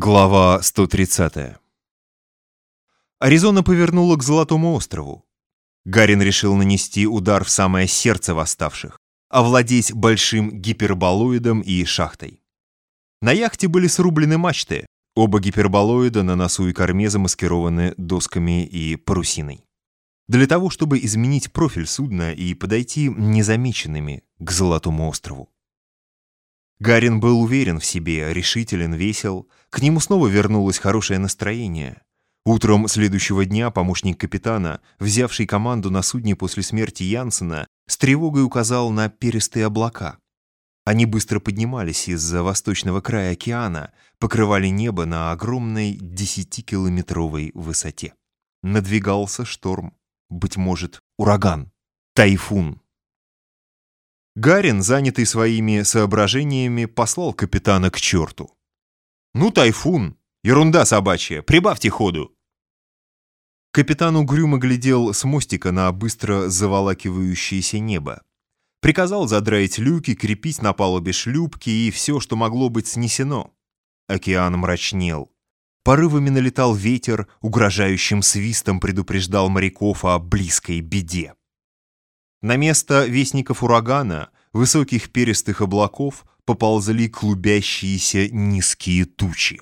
Глава 130 Аризона повернула к Золотому острову. Гарин решил нанести удар в самое сердце восставших, овладеть большим гиперболоидом и шахтой. На яхте были срублены мачты, оба гиперболоида на носу и корме замаскированы досками и парусиной. Для того, чтобы изменить профиль судна и подойти незамеченными к Золотому острову. Гарин был уверен в себе, решителен, весел. К нему снова вернулось хорошее настроение. Утром следующего дня помощник капитана, взявший команду на судне после смерти Янсена, с тревогой указал на перистые облака. Они быстро поднимались из-за восточного края океана, покрывали небо на огромной десятикилометровой высоте. Надвигался шторм, быть может, ураган, тайфун. Гарин, занятый своими соображениями, послал капитана к черту. «Ну, тайфун! Ерунда собачья! Прибавьте ходу!» Капитан угрюмо глядел с мостика на быстро заволакивающееся небо. Приказал задраить люки, крепить на палубе шлюпки и все, что могло быть снесено. Океан мрачнел. Порывами налетал ветер, угрожающим свистом предупреждал моряков о близкой беде. На место вестников урагана, высоких перистых облаков, поползли клубящиеся низкие тучи.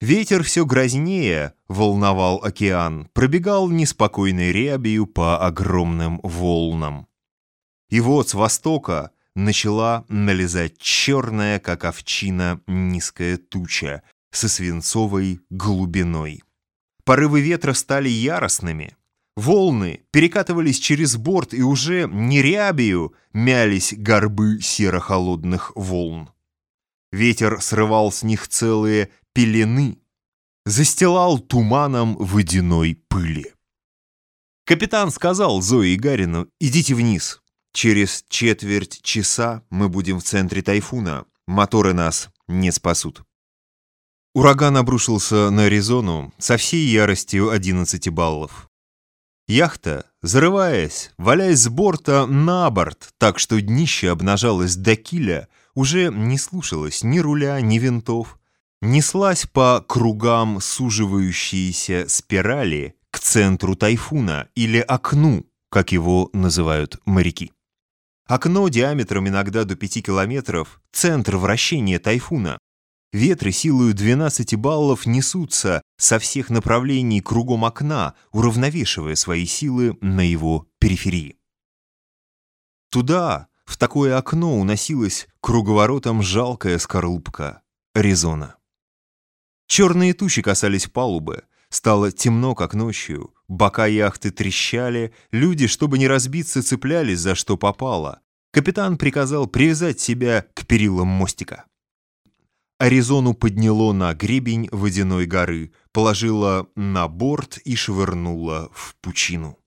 Ветер все грознее волновал океан, пробегал неспокойной рябью по огромным волнам. И вот с востока начала налезать черная, как овчина, низкая туча со свинцовой глубиной. Порывы ветра стали яростными, Волны перекатывались через борт и уже не рябью мялись горбы серо-холодных волн. Ветер срывал с них целые пелены, застилал туманом водяной пыли. Капитан сказал Зои и Гарину, идите вниз. Через четверть часа мы будем в центре тайфуна. Моторы нас не спасут. Ураган обрушился на Аризону со всей яростью 11 баллов. Яхта, зарываясь, валяясь с борта на борт, так что днище обнажалось до киля, уже не слушалась ни руля, ни винтов, неслась по кругам суживающиеся спирали к центру тайфуна или окну, как его называют моряки. Окно диаметром иногда до 5 километров – центр вращения тайфуна, Ветры силою 12 баллов несутся со всех направлений кругом окна, уравновешивая свои силы на его периферии. Туда, в такое окно, уносилась круговоротом жалкая скорлупка Аризона. Черные тучи касались палубы, стало темно, как ночью, бока яхты трещали, люди, чтобы не разбиться, цеплялись за что попало. Капитан приказал привязать себя к перилам мостика. Аризону подняло на гребень водяной горы, положило на борт и швырнуло в пучину.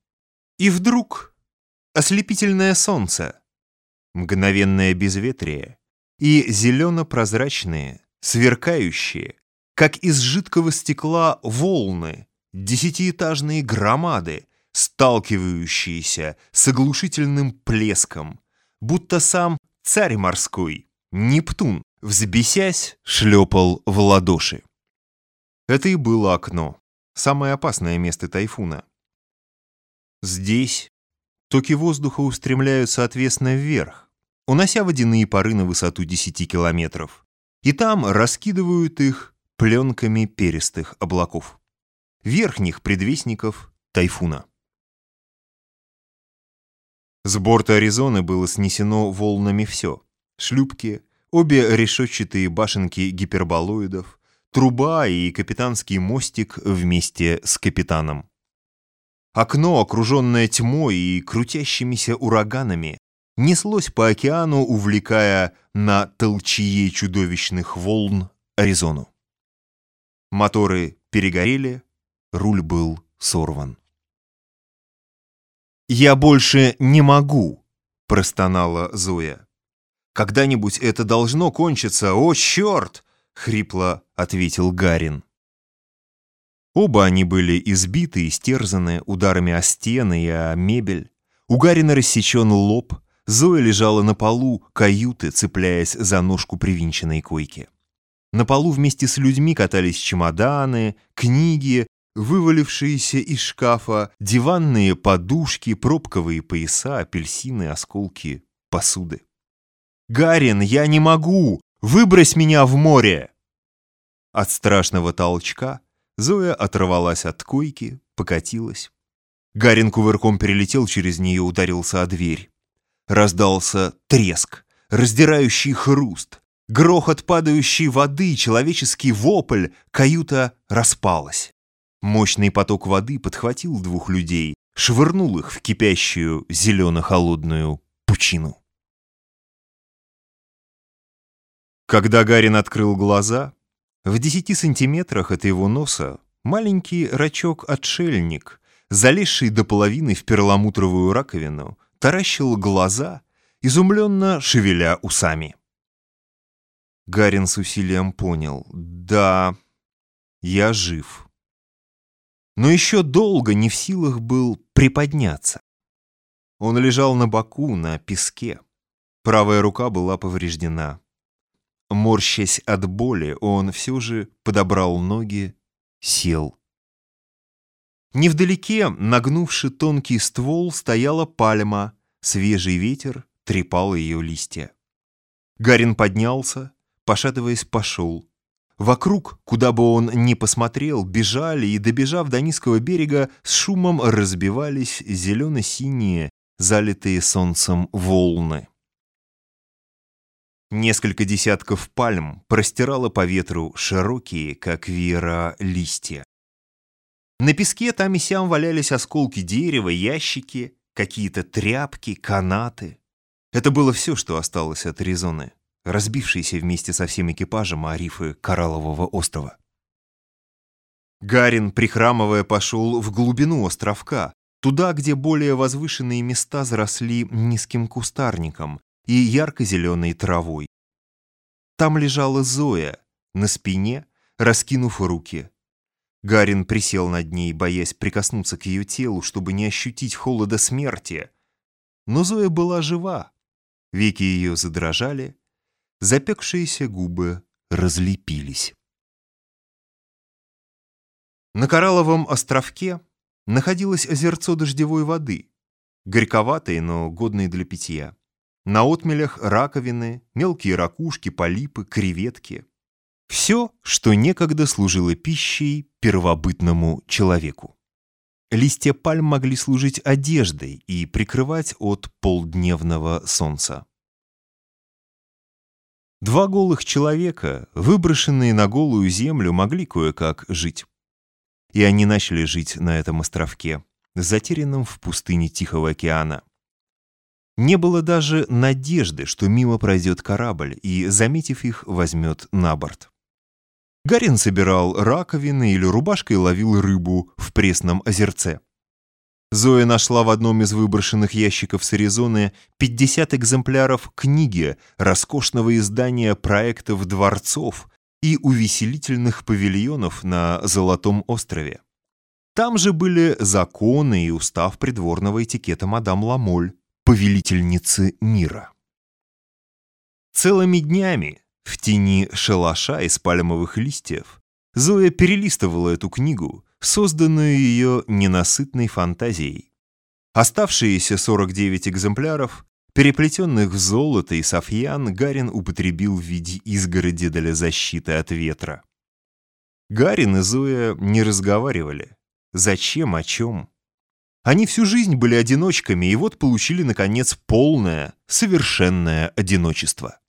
И вдруг ослепительное солнце, мгновенное безветрие и зелено-прозрачные, сверкающие, как из жидкого стекла волны, десятиэтажные громады, сталкивающиеся с оглушительным плеском, будто сам царь морской, Нептун, взбесясь, шлепал в ладоши. Это и было окно, самое опасное место тайфуна. Здесь токи воздуха устремляются отвесно вверх, унося водяные пары на высоту 10 километров, и там раскидывают их пленками перистых облаков, верхних предвестников тайфуна. С борта Аризоны было снесено волнами все — шлюпки, Обе решетчатые башенки гиперболоидов, труба и капитанский мостик вместе с капитаном. Окно, окруженное тьмой и крутящимися ураганами, неслось по океану, увлекая на толчье чудовищных волн Аризону. Моторы перегорели, руль был сорван. «Я больше не могу!» – простонала Зоя. Когда-нибудь это должно кончиться, о, черт!» — хрипло ответил Гарин. Оба они были избиты и стерзаны ударами о стены и о мебель. У Гарина рассечен лоб, Зоя лежала на полу каюты, цепляясь за ножку привинченной койки. На полу вместе с людьми катались чемоданы, книги, вывалившиеся из шкафа, диванные подушки, пробковые пояса, апельсины, осколки посуды. «Гарин, я не могу! Выбрось меня в море!» От страшного толчка Зоя оторвалась от койки, покатилась. Гарин кувырком перелетел через нее, ударился о дверь. Раздался треск, раздирающий хруст, грохот падающей воды, человеческий вопль, каюта распалась. Мощный поток воды подхватил двух людей, швырнул их в кипящую зелено-холодную пучину. Когда Гарин открыл глаза, в десяти сантиметрах от его носа маленький рачок-отшельник, залезший до половины в перламутровую раковину, таращил глаза, изумленно шевеля усами. Гарин с усилием понял. «Да, я жив». Но еще долго не в силах был приподняться. Он лежал на боку, на песке. Правая рука была повреждена. Морщась от боли, он все же подобрал ноги, сел. Невдалеке, нагнувши тонкий ствол, стояла пальма, свежий ветер трепал ее листья. Гарин поднялся, пошатываясь, пошел. Вокруг, куда бы он ни посмотрел, бежали и, добежав до низкого берега, с шумом разбивались зелено-синие, залитые солнцем волны. Несколько десятков пальм простирало по ветру широкие, как веера, листья. На песке там и сям валялись осколки дерева, ящики, какие-то тряпки, канаты. Это было все, что осталось от Аризоны, разбившейся вместе со всем экипажем о рифы Кораллового острова. Гарин, прихрамывая, пошел в глубину островка, туда, где более возвышенные места заросли низким кустарником, и ярко-зеленой травой. Там лежала Зоя, на спине, раскинув руки. Гарин присел над ней, боясь прикоснуться к ее телу, чтобы не ощутить холода смерти. Но Зоя была жива. Веки ее задрожали, запекшиеся губы разлепились. На Коралловом островке находилось озерцо дождевой воды, горьковатое, но годное для питья. На отмелях раковины, мелкие ракушки, полипы, креветки. Все, что некогда служило пищей первобытному человеку. Листья пальм могли служить одеждой и прикрывать от полдневного солнца. Два голых человека, выброшенные на голую землю, могли кое-как жить. И они начали жить на этом островке, затерянном в пустыне Тихого океана. Не было даже надежды, что мимо пройдет корабль и, заметив их, возьмет на борт. Гарин собирал раковины или рубашкой ловил рыбу в пресном озерце. Зоя нашла в одном из выброшенных ящиков с Аризоны 50 экземпляров книги роскошного издания проектов дворцов и увеселительных павильонов на Золотом острове. Там же были законы и устав придворного этикета мадам Ламоль, повелительницы мира. Целыми днями в тени шалаша из пальмовых листьев Зоя перелистывала эту книгу, созданную ее ненасытной фантазией. Оставшиеся 49 экземпляров, переплетенных в золото и софьян, Гарин употребил в виде изгороди для защиты от ветра. Гарин и Зоя не разговаривали. Зачем, о чем? Они всю жизнь были одиночками, и вот получили, наконец, полное, совершенное одиночество.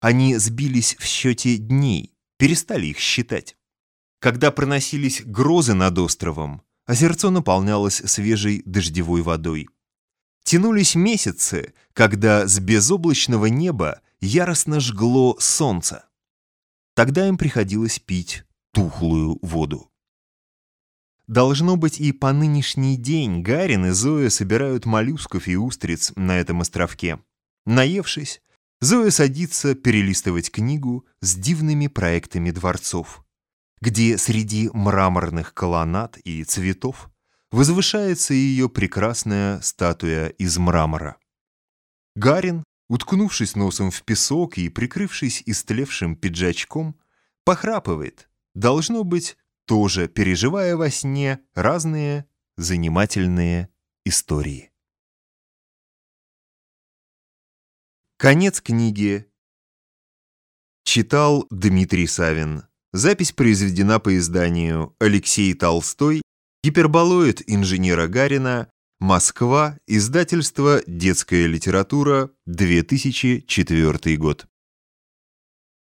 Они сбились в счете дней, перестали их считать. Когда проносились грозы над островом, озерцо наполнялось свежей дождевой водой. Тянулись месяцы, когда с безоблачного неба яростно жгло солнце. Тогда им приходилось пить тухлую воду. Должно быть, и по нынешний день Гарин и Зоя собирают моллюсков и устриц на этом островке. Наевшись, Зоя садится перелистывать книгу с дивными проектами дворцов, где среди мраморных колоннад и цветов возвышается ее прекрасная статуя из мрамора. Гарин, уткнувшись носом в песок и прикрывшись истлевшим пиджачком, похрапывает, должно быть, тоже переживая во сне разные занимательные истории. Конец книги. Читал Дмитрий Савин. Запись произведена по изданию Алексей Толстой, гиперболоид инженера Гарина, Москва, издательство «Детская литература», 2004 год.